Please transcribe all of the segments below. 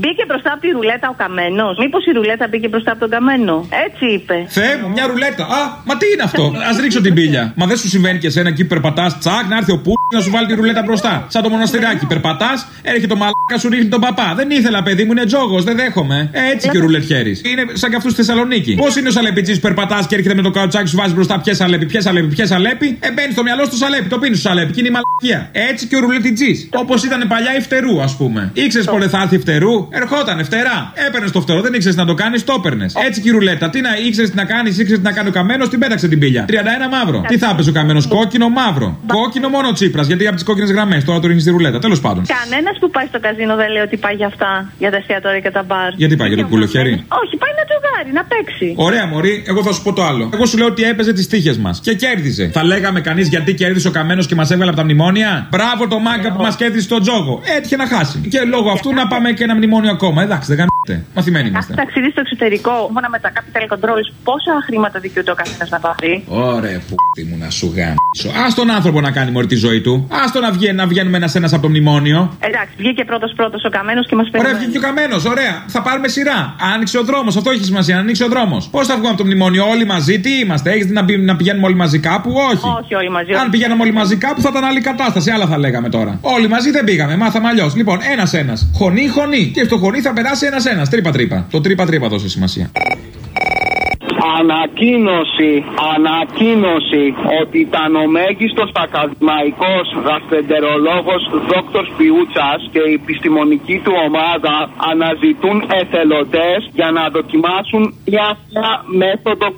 Μπήκε μπροστά από τη ρουλέτα ο καμένος. Μήπως η ρουλέτα μπήκε μπροστά από τον καμένο; Έτσι είπε. Θεέ μου, μια ρουλέτα. Α, μα τι είναι αυτό; Α ρίξω την πύλια. Μα δεν σου συμβαίνει και εσένα εκεί που περπατάς, τσακ, να έρθει ο πού να σου βάλει τη ρουλέτα μπροστά. Σαν το μοναστηράκι. Περπατάς, έρχεται το μαλάκα σου ρίχνει τον παπά. Δεν ήθελα, παιδί μου, είναι τζόγος, δεν δέχομαι. Ε, έτσι και ρουλετ χέρι. Είναι σαν και αυτούς στη Θεσσαλονίκη. Πώς είναι ο σαλεπιτζής που περπατάς και έρχεται με το καουτσάκι σου βάζει μπροστά πιέ σαλέπι, πιέ σαλέπι, πιέ σαλέπι. Ε, μπαίνει στο μυαλό στο σαλέπι, το πίνει στο σαλέπι και είναι η μαλακία. Έτσι και ο ρουλετιτζής. Όπως ήταν παλιά η φτερού, ας πούμε. Ήξερες πότε θα έρθει φτερού, ερχόταν φτερά. Έπαιρνες το φτερό, δεν ήξερες να το κάνεις, το έπαιρνες. Έτσι και η ρουλέτα. Τι να ήξερες τι να κάνεις, ήξερες τι να κάνει ο καμένος, την πέταξε την πύλια. 31 μαύρο. Τι θα έπαιζε ο καμένος, κόκκινο μαύρο; Κόκκινο μόνο τσίπρας, γιατί από τις κόκκινες γραμμές τώρα το ρίχνεις στη ρουλέτα. Τέλος πάντων. Κανένας που πάει στο καζίνο δεν λέει ότι πάει για αυτά, για τα εστιατόρια και τα μπαρ. Γιατί πάει για το κουλοχέρι. Όχι, πάει να τζογάρει, να παίξει. Ωραία, Μωρή, εγώ θα σου πω το άλλο. Εγώ σου λέω ότι έπαιζε τις τύχες μας και κέρδιζε. Θα λέγαμε κανείς γιατί κέρδισε ο καμένος και μας έβγαλε από τα μνημόνια; Μπράβο το μάγκα που μας κέρδισε στον τζόγο. Έτυχε να χάσει. Και λόγω αυτού να πάμε και ένα μνημόνιο ακόμα. Εντάξει, δεν κάνετε. Μαθημένοι είμαστε. Αν ταξιδί στο εξωτερικό, μόνο με τα capital controls, πόσα χρήματα δικαιούται ο καθένας να πάρει; Ωραία, που μου να σου γάμισω. Α τον άνθρωπο να κάνει μωρή τη ζωή του. Α τον να, βγαίνει, να βγαίνουμε ένα-ένα από το μνημόνιο. Εντάξει, βγήκε πρώτος πρώτος ο καμένος και μας πέρασε. Ωραία, βγήκε ο καμένος, ωραία. Θα πάρουμε σειρά. Άνοιξε ο δρόμος, αυτό έχει σημασία, να ανοίξει ο δρόμος. Πώς θα βγούμε από το μνημόνιο, όλοι μαζί, τι είμαστε, έχεις να, να πηγαίνουμε όλοι μαζί κάπου, όχι. Όχι, όλοι μαζί. Αν πηγαίναμε όλοι μαζί κάπου θα ήταν άλλη κατάσταση, άλλα θα λέγαμε τώρα. Όλοι μαζί δεν πήγαμε, μάθαμε αλλιώς. Λοιπόν, ένα-ένα. Χωνί, χωνί. Και στο χωνί θα περάσει ένα-ένα. Τρύπα-τρύπα. Το τρύπα-τρύπα δώσε σημασία. Ανακοίνωση, ανακοίνωση ότι ήταν ο μέγιστος ακαδημαϊκός γαστρεντερολόγο Δόκτωρ Πιούτσα και η επιστημονική του ομάδα αναζητούν εθελοντές για να δοκιμάσουν μια μέθοδο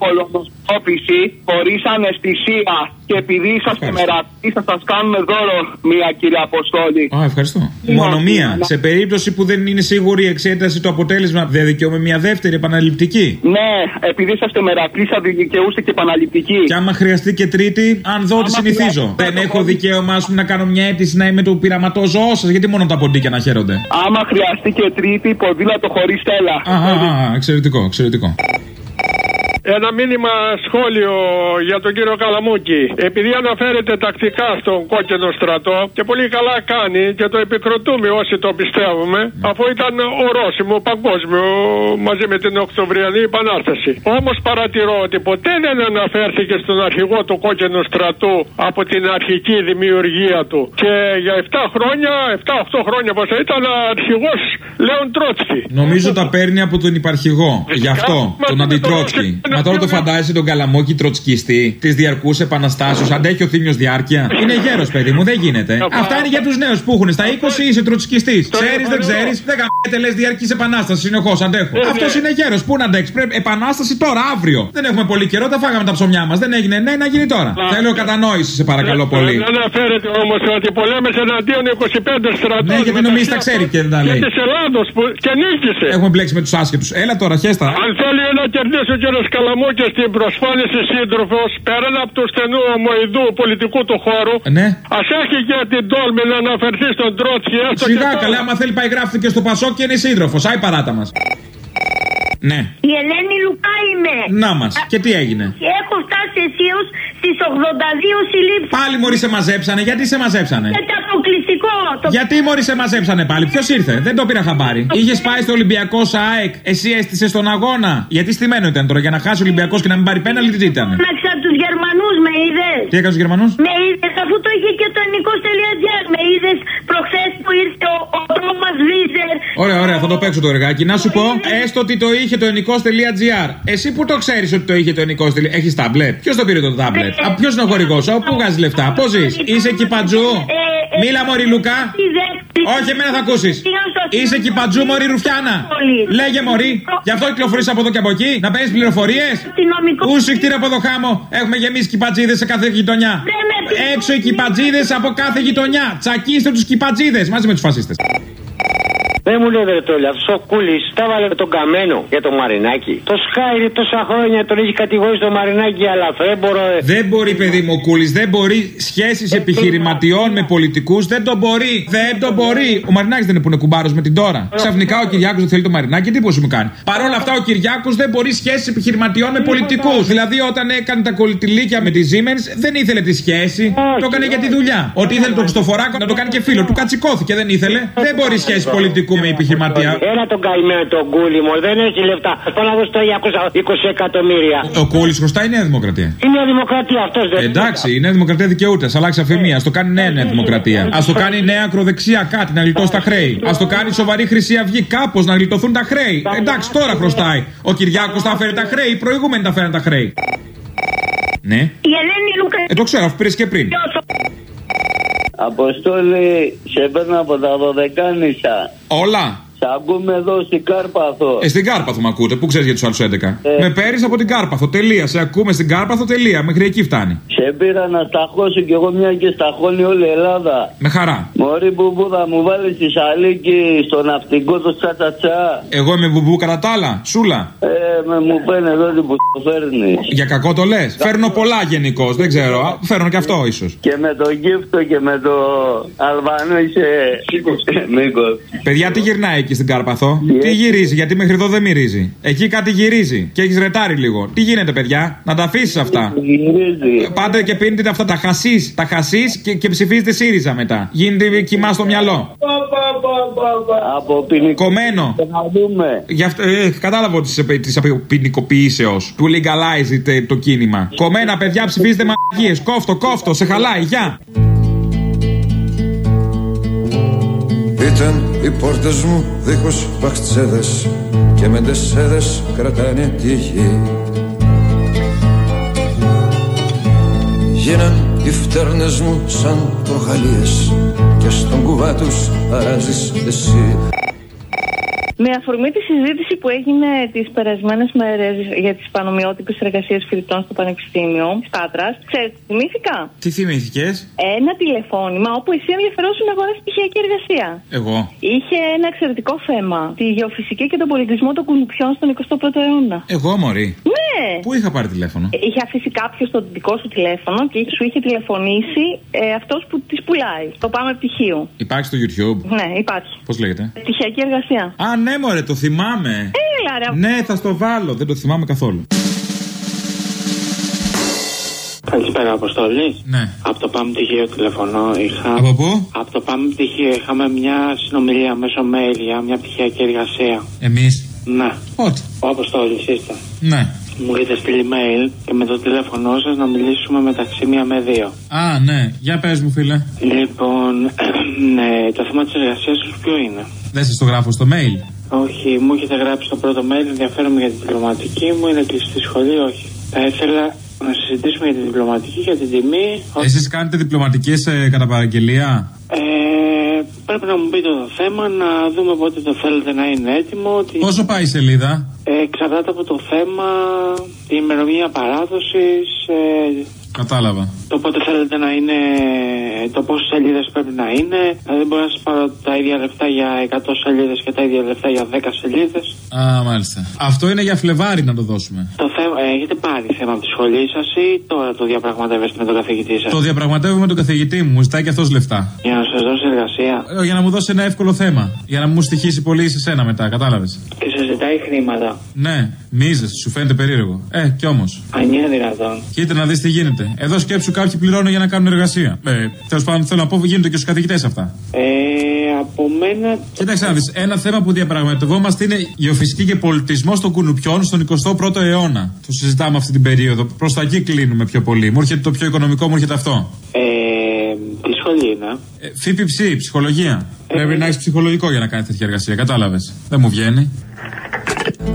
κολονοσκόπηση χωρίς αναισθησία. Και επειδή είσαστε μερατοί, θα σας κάνουμε δώρο μία κύριε Αποστόλη. Α, ευχαριστώ. Μόνο μία. Σε περίπτωση που δεν είναι σίγουρη η εξέταση, το αποτέλεσμα δεν δικαιούμαι μια δεύτερη επαναληπτική. Ναι, επειδή είσαστε μερατοί, θα δικαιούστε και επαναληπτική. Και άμα χρειαστεί και τρίτη, αν δω τι συνηθίζω. Δεν έχω δικαίωμα, α πούμε, να κάνω μια αίτηση να είμαι του πειραματό ζώο σας, γιατί μόνο τα ποντίκια να χαίρονται; Άμα χρειαστεί και τρίτη, ποδήλατο χωρίς τέλα. Α, εξαιρετικό, εξαιρετικό. Ένα μήνυμα σχόλιο για τον κύριο Καλαμούκη. Επειδή αναφέρεται τακτικά στον κόκκινο στρατό και πολύ καλά κάνει και το επικροτούμε όσοι το πιστεύουμε, αφού ήταν ορόσημο παγκόσμιο μαζί με την Οκτωβριανή Επανάσταση. Όμως παρατηρώ ότι ποτέ δεν αναφέρθηκε στον αρχηγό του κόκκινου στρατού από την αρχική δημιουργία του. Και για 7 χρόνια, 7-8 χρόνια πώ ήταν αρχηγός Λέων Τρότσκι. Νομίζω τα παίρνει από τον υπαρχηγό. Γι' αυτό, τον Αντιτρότσκι. Μα τώρα το φαντάζεσαι τον καλαμόκι τροτσκιστή της διαρκούς επαναστάσεως. Αντέχει ο θύμιο διάρκεια. Είναι γέρος, παιδί μου, δεν γίνεται. Αυτά είναι για τους νέους που έχουν. Στα 20 είσαι τροτσκιστή. Ξέρεις, δεν ξέρεις. Δεν καμπέτε λες διαρκής επανάσταση. Συνεχώς αντέχω. Αυτός είναι γέρος. Πού να αντέξει. Πρέπει επανάσταση τώρα, αύριο. Δεν έχουμε πολύ καιρό, τα φάγαμε τα ψωμιά μας. Δεν έγινε, ναι, να γίνει τώρα. Θέλω κατανόηση, σε παρακαλώ πολύ. Δεν αναφέρεται όμως ότι πολέμες εναντίον 25 στρατών. Ναι, γιατί νομίζεις τα ξέρει και δεν τα λέει. Και της Ελλάδος που και νίκησε. Έχουμε μπλέξει με τους άσχετους. Έλα τώρα, χέστα. Αν θέλει να κερδίσει ο κύριος και στην προσφώνηση σύντροφος πέραν από τους στενού ομοειδού πολιτικού του χώρου. Ναι. Α έχει και την τόλμη να αναφερθεί στον Τρότσκι. Σιγά καλά, άμα θέλει πάει γράφει και στο Πασό και είναι σύντροφος. Άι παράτα μας. Ναι. Η Ελένη Λουκά είμαι. Να μας. Και τι έγινε; Έχω φτάσει αισίως στις 82 συλλήψεις. Πάλι μόλις σε μαζέψανε. Γιατί σε μαζέψανε; Γιατί αποκλειστικό. Το... Γιατί μόλις σε μαζέψανε πάλι. Ποιος ήρθε. Δεν το πήρα χαμπάρι. Είχες πάει στο Ολυμπιακό ΣΑΕΚ. Εσύ έστησες στον αγώνα. Γιατί στημένο ήταν τώρα. Για να χάσει ο Ολυμπιακός και να μην πάρει πένα, τι ήταν; Μάξα τους Γερμανούς με είδες; Τι έκανες του Γερμανούς; Με είδες αφού το είχε και το ελληνικό.gr. Με είδες προχθές που ήρθε ο, ο Τόμας Βίζερ. Ωραία, ωραία, θα το παίξω το εργάκι. Να σου πω, έστω ότι το είχε το ενικό.gr. Εσύ που το ξέρεις ότι το είχε το ενικό.gr. Έχεις τάμπλετ; Ποιος το πήρε το τάμπλετ; Α, ποιος είναι ο χορηγός, πού βγάζεις λεφτά, πώ ζεις; Είσαι εκεί παντζού; Μίλα μωρή Λουκά. Όχι, εμένα θα ακούσεις. Είσαι εκεί παντζού, Μωρή Ρουφιάνα. Λέγε Μωρή. Γι' αυτό κυκλοφορείς από εδώ και από εκεί. Να παίρνεις πληροφορίες. Πού σου χτύρε από εδώ χάμο. Έχουμε γεμίσει κυπατζίδες σε κάθε γειτονιά. Έξω οι κυπατζίδες από κάθε γειτονιά. Τσακίστε τους κυπατζίδες μαζί με τους φασίστες. Δεν μου λέει ρε τόλια, αυτό ο κούλη τα βάλε τον καμένο για το μαρινάκι. Το σκάιρι τόσα χρόνια τον έχει κατηγορήσει το μαρινάκι, αλλά φρέμπορο. Ε. Δεν μπορεί, παιδί μου, ο κούλη, δεν μπορεί σχέσει επιχειρηματιών με πολιτικού, δεν το μπορεί. Δεν το μπορεί. Ο Μαρινάκη δεν είναι που είναι κουμπάρο με την τώρα. Ξαφνικά ο Κυριάκο δεν θέλει το Μαρινάκι, τι πώ μου κάνει. Παρ' όλα αυτά ο Κυριάκο δεν μπορεί σχέσει επιχειρηματιών με πολιτικού. Δηλαδή όταν έκανε τα κολλητηλίκια με τη Siemens δεν ήθελε τη σχέση, το έκανε για τη δουλειά. Ότι ήθελε το Χριστοφοράκο να το κάνει και φίλο του, κατσικώθηκε, δεν ήθελε. Δεν μπορεί σχέση πολιτικού δικούμε επιχειρηματία. Ένα τον καημένο τον κούλι μου, δεν έχει λεφτά. Πάω να δώσω 220 εκατομμύρια. Ο Κούλη χρωστάει η Νέα Δημοκρατία. Η Νέα Δημοκρατία αυτό δεν Εντάξει, η Νέα Δημοκρατία δικαιούται. Α αλλάξει αφημία. Α το κάνει νέα Νέα Δημοκρατία. Α το κάνει νέα ακροδεξιά κάτι να γλιτώσει τα χρέη. Α το κάνει σοβαρή Χρυσή Αυγή κάπω να γλιτωθούν τα χρέη. Εντάξει, τώρα χρωστάει. Ο Κυριάκο θα φέρει τα χρέη. Οι προηγούμενοι τα φέραν τα χρέη. Ναι. Η Ελένη Λούκα. Ε, το ξέρω, αφού πήρε και πριν. Αποστόλη, σε παίρνω από τα Δωδεκάνησα. Όλα. Σ' ακούμε εδώ στην Κάρπαθο. Ε, στην Κάρπαθο με ακούτε. Πού ξέρεις για τους άλλους 11. Με παίρνεις από την Κάρπαθο. Τελεία. Σε ακούμε στην Κάρπαθο. Τελεία. Μέχρι εκεί φτάνει. Σε πήρα να σταχώσω κι εγώ μια και σταχώνει όλη η Ελλάδα. Με χαρά. Μωρή μπουμπού θα μου βάλεις τη σαλίκη στο ναυτικό το τσατσατσά. Εγώ είμαι μπουμπού κατά τα άλλα. Σούλα. Ε, με μου παίρνει εδώ την που το φέρνεις. Για κακό το λες. Φέρνω πολλά γενικώς. Δεν ξέρω. Α, Φέρνω και αυτό ίσως. Και με το γύφτο και με το Αλβανό είσαι. Μήκος. Παιδιά, τι γυρνάει εκεί στην Κάρπαθο. Τι γυρίζει, γιατί μέχρι εδώ δεν μυρίζει. Εκεί κάτι γυρίζει και έχεις ρετάρει λίγο. Τι γίνεται, παιδιά, να τα αφήσεις αυτά. Γυρίζει. Πάτε και πίνετε αυτά τα χασί. Τα χασί και, και ψηφίζετε ΣΥΡΙΖΑ μετά. Γίνεται κοιμά στο μυαλό. Από ποινικό. Κομμένο. Να δούμε. Γι' αυτό, ε, κατάλαβα της ποινικοποιήσεως του legalize τε- το κίνημα. Κομμένα παιδιά ψηφίζετε μαγείε. Κόφτο, κόφτο, σε χαλάει, γεια. Ήταν οι πόρτες μου δίχως βαχτσέδες και μεντεσέδες κρατάνε τη γη. Γίναν οι φτέρνες μου σαν προχαλίες και στον κουβά τους αράζεις εσύ Με αφορμή τη συζήτηση που έγινε τις περασμένες μέρες για τις πανομοιότυπες εργασίες φοιτητών στο Πανεπιστήμιο Στάτρα, ξέρετε, θυμήθηκα; Τι θυμήθηκες, Ένα τηλεφώνημα όπου εσύ ενδιαφερόσουν να αγοράσει πτυχιακή εργασία. Εγώ. Είχε ένα εξαιρετικό θέμα. Τη γεωφυσική και τον πολιτισμό των κουνουπιών στον 21ο αιώνα. Εγώ, Μωρή. Ναι! Πού είχα πάρει τηλέφωνο; Είχε αφήσει κάποιος το δικό σου τηλέφωνο και σου είχε τηλεφωνήσει ε, αυτός που της πουλάει. Το πάμε πτυχίο. Υπάρχει στο YouTube; Ναι, υπάρχει. Πώς λέγεται; Πτυχιακή εργασία. Α, ναι, Μωρέ, το θυμάμαι. Έλα, ρε. Ναι, θα στο βάλω. Δεν το θυμάμαι καθόλου. Καλησπέρα, Αποστολή. Ναι. Από το ΠΑΜ πτυχίο τηλεφωνώ. Είχα... Από πού; Από το ΠΑΜ πτυχίο είχαμε μια συνομιλία μέσω mail για μια πτυχιακή εργασία. Εμείς. Ναι. Πότε. Ο Αποστόλης είστε. Ναι. Μου είχατε στείλει mail και με το τηλέφωνό σας να μιλήσουμε μεταξύ μία με δύο. Α, ναι. Για πες μου, φίλε. Λοιπόν, ναι, το θέμα της εργασίας σας ποιο είναι; Δεν σας το γράφω στο mail. Όχι, μου έχετε γράψει το πρώτο mail, ενδιαφέρομαι για την διπλωματική μου, είναι κλειστή σχολή, όχι. Θα ήθελα να συζητήσουμε για την διπλωματική, για την τιμή. όχι. Εσείς κάνετε διπλωματικές ε, κατά παραγγελία; Ε, πρέπει να μου πείτε το θέμα, να δούμε πότε το θέλετε να είναι έτοιμο. Ότι, Πόσο πάει η σελίδα; ε, εξαρτάται από το θέμα, την ημερομηνία παράδοσης, ε, Κατάλαβα. το πότε θέλετε να είναι, το πόσες σελίδες πρέπει να είναι. Δηλαδή, δεν μπορώ να σας πάρω τα ίδια λεφτά για 100 σελίδες και τα ίδια λεφτά για 10 σελίδες. Α, μάλιστα. Αυτό είναι για Φλεβάρι να το δώσουμε. Το θέμα, ε, έχετε πάρει θέμα από τη σχολή σας ή τώρα το διαπραγματεύεστε με τον καθηγητή σας; Το διαπραγματεύω με τον καθηγητή μου. Μου ζητάει και αυτός λεφτά. Για να σας δώσει εργασία. Ε, Για να μου δώσει ένα εύκολο θέμα. Για να μου στοιχήσει πολύ σε σένα μετά, κατάλαβες. Και σα ζητάει χρήματα. Ναι, μίζες, σου φαίνεται περίεργο. Ε, κι όμως. Αν είναι δυνατόν. Κοίτα να δεις τι γίνεται. Εδώ σκέψου κάποιοι πληρώνουν για να κάνουν εργασία. Ε, τέλος πάντων θέλω να πω γίνονται και στους καθηγητές αυτά. Ε, από μένα. Κοίταξε να δεις. Ένα θέμα που διαπραγματευόμαστε είναι γεωφυσική και πολιτισμός των κουνουπιών στον 21ο αιώνα. Το συζητάμε αυτή την περίοδο. Προς τα εκεί κλείνουμε πιο πολύ. Μου έρχεται το πιο οικονομικό, μου έρχεται αυτό. Ε, τι σχολή είναι. Ε, ΦΠΨ, ψυχολογία. Πρέπει να έχεις ψυχολογικό για να κάνεις τέτοια εργασία, κατάλαβες. Δεν μου βγαίνει.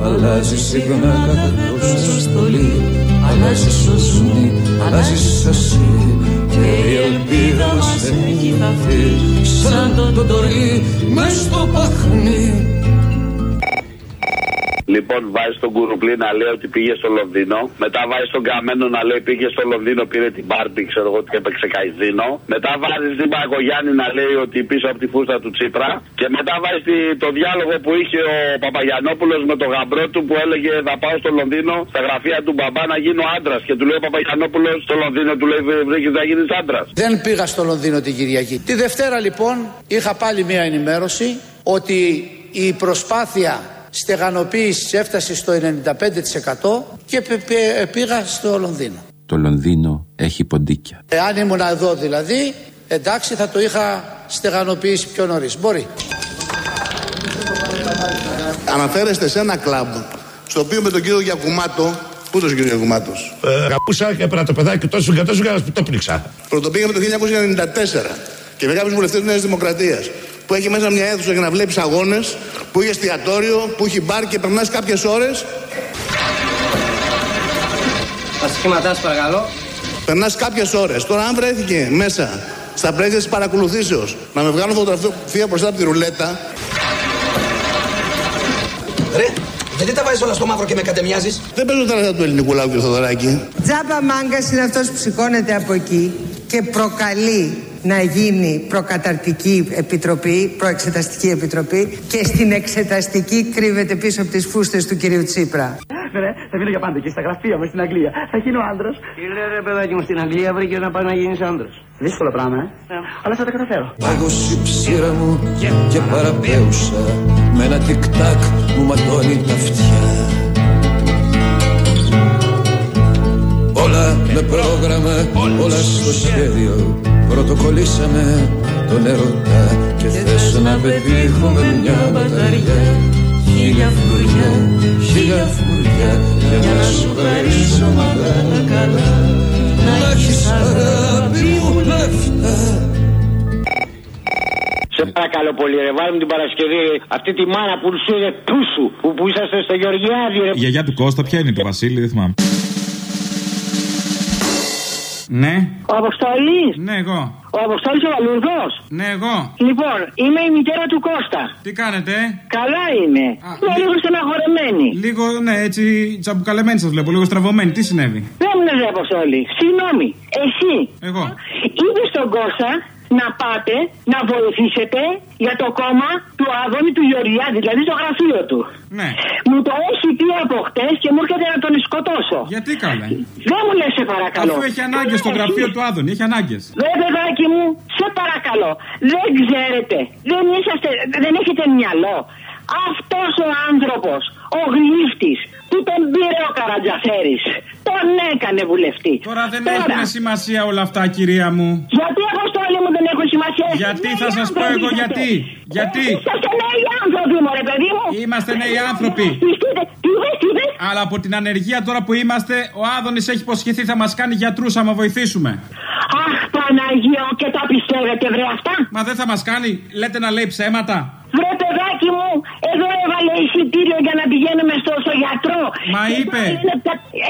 Αλλάζει συχνά κάθε τόσο στολή Αλλάζει ο ζουμί, αλλάζεις εσύ Και η ελπίδα μας δεν έχει χαθεί Σαν το τωρί μες στο παχνί Λοιπόν, βάζει τον κουρουπλή να λέει ότι πήγε στο Λονδίνο. Μετά βάζει τον καμένο να λέει πήγε στο Λονδίνο, πήρε την πάρτι, ξέρω εγώ και έπαιξε καϊζίνο. Μετά βάζει την Παγκογιάννη να λέει ότι πίσω από τη φούστα του Τσίπρα. Και μετά βάζει τη- το διάλογο που είχε ο Παπαγιανόπουλος με τον γαμπρό του που έλεγε Θα πάω στο Λονδίνο στα γραφεία του μπαμπά να γίνω άντρας. Και του λέει ο Παπαγιανόπουλος στο Λονδίνο, του λέει Βρήκε να γίνεις άντρας. Δεν πήγα στο Λονδίνο την Κυριακή. Τη Δευτέρα λοιπόν είχα πάλι μια ενημέρωση ότι η προσπάθεια στεγανοποίησης έφτασε στο 95% και πε- πε- πήγα στο Λονδίνο. Το Λονδίνο έχει ποντίκια. Εάν ήμουν εδώ δηλαδή, εντάξει θα το είχα στεγανοποιήσει πιο νωρίς. Μπορεί. Αναφέρεστε σε ένα κλαμπ στο οποίο με τον κύριο Γιακουμάτο. Πού το κύριο Γιακουμάτος; Ε, Αγαπούσα και έπαιρνα το παιδάκι τόσο και τόσο που το πνίξα. Πρωτοπήγαμε το 1994 και με κάποιους βουλευτές της Νέας Δημοκρατίας. Που έχει μέσα μια αίθουσα για να βλέπεις αγώνες, που έχει εστιατόριο, που έχει μπαρ και περνάς κάποιες ώρες. Τα σχήματά παρακαλώ. Περνάς κάποιες ώρες. Τώρα, αν βρέθηκε μέσα στα πλαίσια της παρακολουθήσεως να με βγάλουν φωτογραφία μπροστά από τη ρουλέτα. Ρε, γιατί τα βάζεις όλα στο μαύρο και με κατεμοιάζεις; Δεν παίζω τα λεφτά του ελληνικού λαού, κύριε Θοδωράκη. Τζάμπα μάγκα είναι αυτός που σηκώνεται από εκεί και προκαλεί να γίνει προκαταρτική επιτροπή, προεξεταστική επιτροπή και στην εξεταστική κρύβεται πίσω από τις φούστες του κυρίου Τσίπρα. Ρε, θα μείνω για πάντα και στα γραφεία μου στην Αγγλία. Θα γίνω άντρας. Τι λέει ρε παιδάκι μου στην Αγγλία βρήκε να πάει να γίνεις άντρας. Δύσκολο πράγμα, ε. Αλλά θα τα καταφέρω. Πάγωσε η ψήρα μου και παραπέουσα Με ένα τικ-τακ μου ματώνει τα αυτιά πρόγραμμα, όλα στο σχέδιο. Πρωτοκολλήσαμε τον ερωτά Και θες να πετύχουμε μια μπαταριά. Χίλια φλουριά, χίλια φλουριά Για να σου χαρίσω μαγάλα καλά. Να έχεις αγάπη μου λεφτά Σε παρακαλώ πολύ, ρε. Βάλουμε την Παρασκευή. Αυτή τη μάνα που σου είναι πούσου που, που είσαστε στο Γεωργιάδη, ρε. Η γιαγιά του Κώστα, ποια είναι του Βασίλη, δεν θυμάμαι. Ναι. Ο Αποστολή. Ναι, εγώ. Ο Αποστολή ο Βαλουρδό. Ναι, εγώ. Λοιπόν, είμαι η μητέρα του Κώστα. Τι κάνετε, Καλά είμαι. Είμαι λίγο στεναχωρεμένη. Λίγο, ναι, έτσι τσαμπουκαλεμένη σας βλέπω, λίγο στραβωμένη. Τι συνέβη; Δεν μου λες, ρε Αποστολή. Συγγνώμη. Εσύ. Εγώ. Είπες στον Κώστα να πάτε να βοηθήσετε για το κόμμα του Άδωνη του Γεωργιάδη, δηλαδή στο γραφείο του. Ναι. Μου το έχει πει από χτες και μου έρχεται να τον σκοτώσω. Γιατί καλά. Δεν μου λες, σε παρακαλώ. Αφού έχει ανάγκες στο γραφείο του Άδωνη, έχει ανάγκες. Δε παιδάκι μου, σε παρακαλώ. Δεν ξέρετε. Δεν, είσαστε, δεν έχετε μυαλό. Αυτός ο άνθρωπος, ο γλύφτης, που τον πήρε ο Καρατζαφέρης, τον έκανε βουλευτή. Τώρα δεν έχουν σημασία όλα αυτά, κυρία μου. Γιατί αποστόλη μου δεν έχουν σημασία; Γιατί θα σας πω εγώ γιατί. Γιατί; Είσαστε νέοι άνθρωποι, μωρέ παιδί μου. Είμαστε νέοι άνθρωποι. Τι είπες, τι είπες; Αλλά από την ανεργία τώρα που είμαστε, ο Άδωνης έχει υποσχεθεί θα μας κάνει γιατρούς άμα βοηθήσουμε. Αχ, Παναγία, και τα πιστεύετε, βρε αυτά; Μα δεν θα μας κάνει, λέτε να λέει ψέματα. Βρε παιδάκι μου, εδώ έβαλε εισιτήριο για να πηγαίνουμε στο, στο γιατρό. Μα είπε.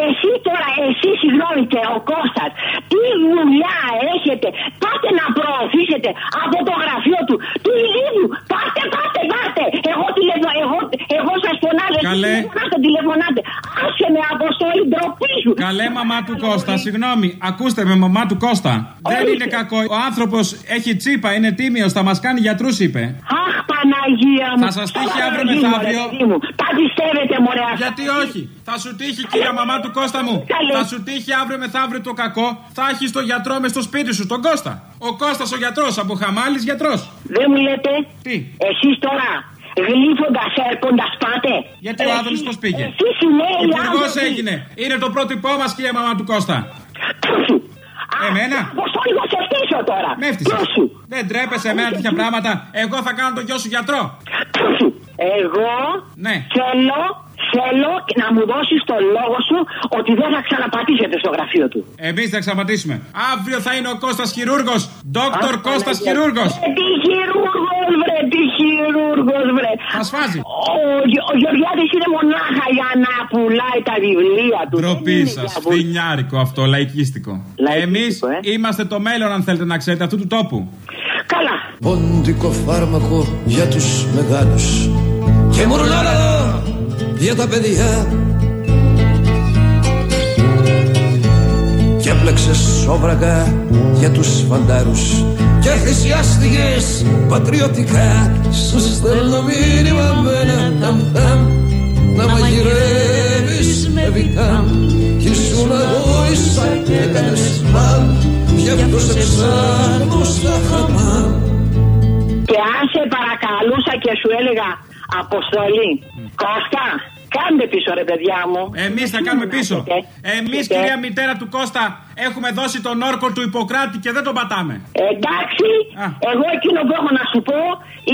Εσύ τώρα, εσύ συγγνώμη και ο Κώστας, τι δουλειά έχετε; Πάτε να προωθήσετε από το γραφείο του, του ηλίου. Πάτε, πάτε, πάτε. Εγώ, τηλεφω... εγώ, εγώ σας φωνάζω. Καλέ. εσείς Φωνάτε, τηλεφωνάτε. Άσε με αποστολή ντροπή σου. Καλέ μαμά του Κώστα, συγγνώμη, ακούστε με μαμά του Κώστα. Δεν είναι κακό. Ο άνθρωπος έχει τσίπα, είναι τίμιος, θα μας κάνει γιατρούς, είπε. Αχ, Παναγία μου. Θα σας τύχει αύριο Παναγία μου, ρε μεθαύριο. παιδί μου. Τα πιστεύετε, μωρέ αυτά. Γιατί όχι. Θα σου τύχει, κυρία μαμά του Κώστα μου. Θα σου τύχει αύριο μεθαύριο το κακό. Θα έχεις το γιατρό μες στο σπίτι σου, τον Κώστα. Ο Κώστας ο γιατρός, από χαμάλης γιατρός. Δεν μου λέτε. Τι; Εσείς τώρα γλύφοντας έρχοντας πάτε. Γιατί ο Άδωνης πώς πήγε; Εσείς οι νέοι Υπουργός άνθρωποι. έγινε. Είναι το πρότυπό μας, κυρία μαμά του Κώστα. Εμένα; Πώς το λίγο σε φτύσω τώρα. Με έφτιαξε. Δεν τρέπεσαι εμένα τέτοια πράγματα. Εγώ θα κάνω τον γιο σου γιατρό. Εγώ Ναι. θέλω, θέλω να μου δώσεις το λόγο σου ότι δεν θα ξαναπατήσετε στο γραφείο του. Εμείς θα ξαπατήσουμε. Αύριο θα είναι ο Κώστας χειρούργος. Δόκτωρ Κώστας χειρούργος. Βρε τι χειρούργος βρε, τι χειρούργος βρε. Θα σφάζει. Ο, Γε- ο Γεωργιάδης είναι μονάχα για να πουλάει τα βιβλία του. Ντροπή σας. Φθινιάρικο αυτό, λαϊκίστικο. Εμείς είμαστε το μέλλον, αν θέλετε να ξέρετε, αυτού του τόπου. Καλά. Πόντικο φάρμακο για τους μεγάλους Και μουρλάρα για τα παιδιά Και έπλεξες σόβρακα για τους φαντάρους Και θυσιάστηκες πατριωτικά Σου στέλνω μήνυμα με ένα ταμ-ταμ Να μαγειρεύεις με βιτάμ. Κι ήσουν αγόησα και έκανες μαμ Γι' αυτό σε ψάχνω στα χαμάμ. Και αν σε παρακαλούσα και σου έλεγα Αποστολή, Κώστα, κάντε πίσω ρε παιδιά μου. Εμείς θα κάνουμε πίσω. Εμείς, κυρία μητέρα του Κώστα, έχουμε δώσει τον όρκο του Ιπποκράτη και δεν τον πατάμε. Εντάξει, εγώ εκείνο που έχω να σου πω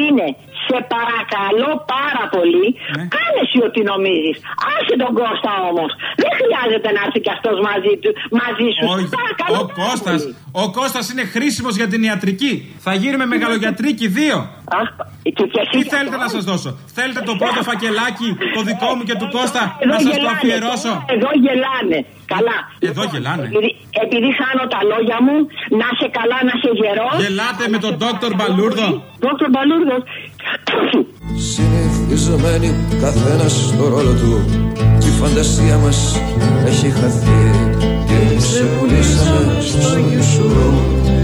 είναι σε παρακαλώ πάρα πολύ, Ναι. κάνε εσύ ό,τι νομίζεις. Άσε τον Κώστα όμως. Δεν χρειάζεται να έρθει κι αυτός μαζί, του, μαζί σου. Ο, Σε παρακαλώ ο πάρα Κώστας, πολύ. ο Κώστας είναι χρήσιμος για την ιατρική. Θα γίνουμε μεγαλογιατρίκοι δύο. Τι θέλετε να σας δώσω; Θέλετε το πρώτο φακελάκι, το δικό μου και του Κώστα, Εδώ να σας το γελάνε, αφιερώσω; Εδώ γελάνε. Καλά. Εδώ γελάνε. Επειδή, επειδή χάνω τα λόγια μου, να σε καλά, να σε γερός. Γελάτε με τον Δόκτωρ Μπαλούρδο. Δόκτωρ Μπαλούρδος. Συνηθισμένοι καθένας στο ρόλο του. Κι η φαντασία μας έχει χαθεί. Και σε πουλήσαμε στο γιουσουρού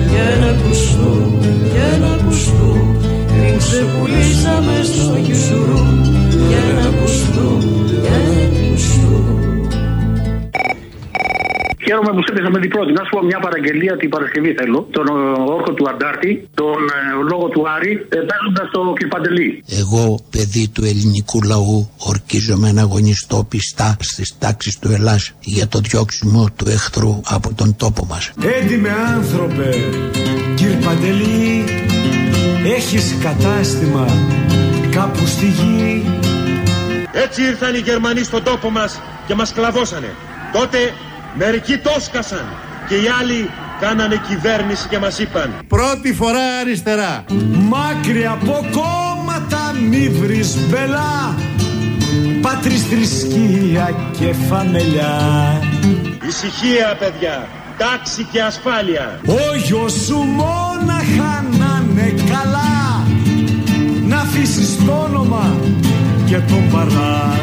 Για ένα κουστού, για ένα κουστού Την ξεπουλήσαμε στο γιουσουρού Για ένα κουστού, για ένα κουστού Χαίρομαι που έπαιζα με διπλό. Να σου πω μια παραγγελία την Παρασκευή θέλω. Τον ε, όρκο του Αντάρτη, τον ε, λόγο του Άρη, ε, παίζοντας το Κυρπαντελή. Εγώ, παιδί του ελληνικού λαού, ορκίζομαι να αγωνιστώ πιστά στις τάξεις του Ελλάς για το διώξιμο του εχθρού από τον τόπο μας. Έντιμε άνθρωπε, κύρ Παντελή, έχεις κατάστημα κάπου στη γη. Έτσι ήρθαν οι Γερμανοί στον τόπο μας και μας κλαβώσανε. Τότε μερικοί το σκασαν και οι άλλοι κάνανε κυβέρνηση και μας είπαν Πρώτη φορά αριστερά. Μάκρυ από κόμματα μη βρεις μπελά. Πάτρις θρησκεία και φαμελιά. Ησυχία παιδιά, τάξη και ασφάλεια. Ο γιος σου μόναχα να είναι καλά. Να αφήσεις το όνομα και τον παρά.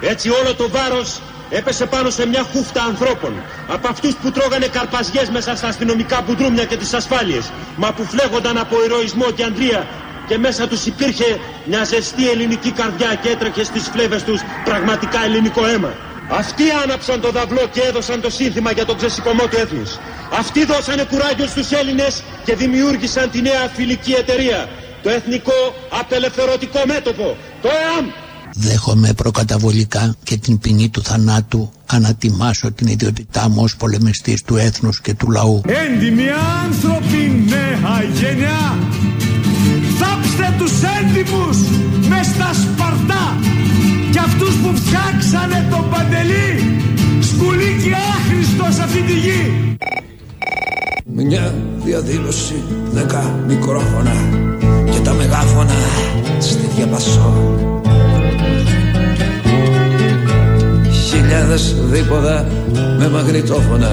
Έτσι όλο το βάρος έπεσε πάνω σε μια χούφτα ανθρώπων. Από αυτούς που τρώγανε καρπαζιές μέσα στα αστυνομικά μπουντρούμια και τις ασφάλειες. Μα που φλέγονταν από ηρωισμό και αντρία και μέσα τους υπήρχε μια ζεστή ελληνική καρδιά και έτρεχε στις φλέβες τους πραγματικά ελληνικό αίμα. Αυτοί άναψαν το δαυλό και έδωσαν το σύνθημα για τον ξεσηκωμό του έθνους. Αυτοί δώσανε κουράγιο στους Έλληνες και δημιούργησαν τη νέα φιλική εταιρεία. Το Εθνικό Απελευθερωτικό Μέτωπο, το ΕΑΜ. Δέχομαι προκαταβολικά και την ποινή του θανάτου ανατιμάσω την ιδιότητά μου ως πολεμιστής του έθνους και του λαού. Έντιμοι άνθρωποι νέα γενιά Θάψτε τους έντιμους μες στα σπαρτά Και αυτούς που φτιάξανε τον Παντελή Σκουλίκι άχρηστος σε αυτή τη γη Μια διαδήλωση, δέκα μικρόφωνα και τα μεγάφωνα στη διαπασό. Χιλιάδες δίποδα με μαγνητόφωνα.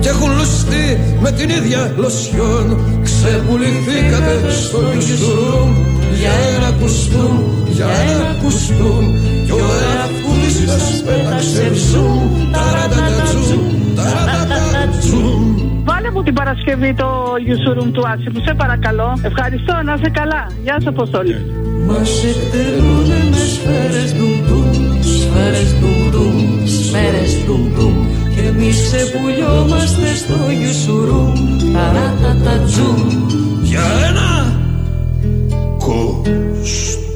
Και έχουν λουστεί με την ίδια λοσιόν. Ξεπουληθήκατε στο γιουσουρούμ για ένα κουστούμ, για ένα κουστούμ. Κι ο εραφούλης σας πέταξε ψούμ, ταρατατατζούμ, ταρατατατζούμ Βάλε μου την Παρασκευή το Ιουσουρούμ του Άσιμου, σε παρακαλώ. Ευχαριστώ, να είσαι καλά. Γεια σου, Αποστόλη. Μας εκτελούνε με σφαίρες ντουμ-ντουμ, σφαίρες ντουμ-ντουμ, μέρες του ντουμ και εμείς ξεπουλιόμαστε στο γιουσουρούμ τα τα τζουμ. Για ένα κοστούμ.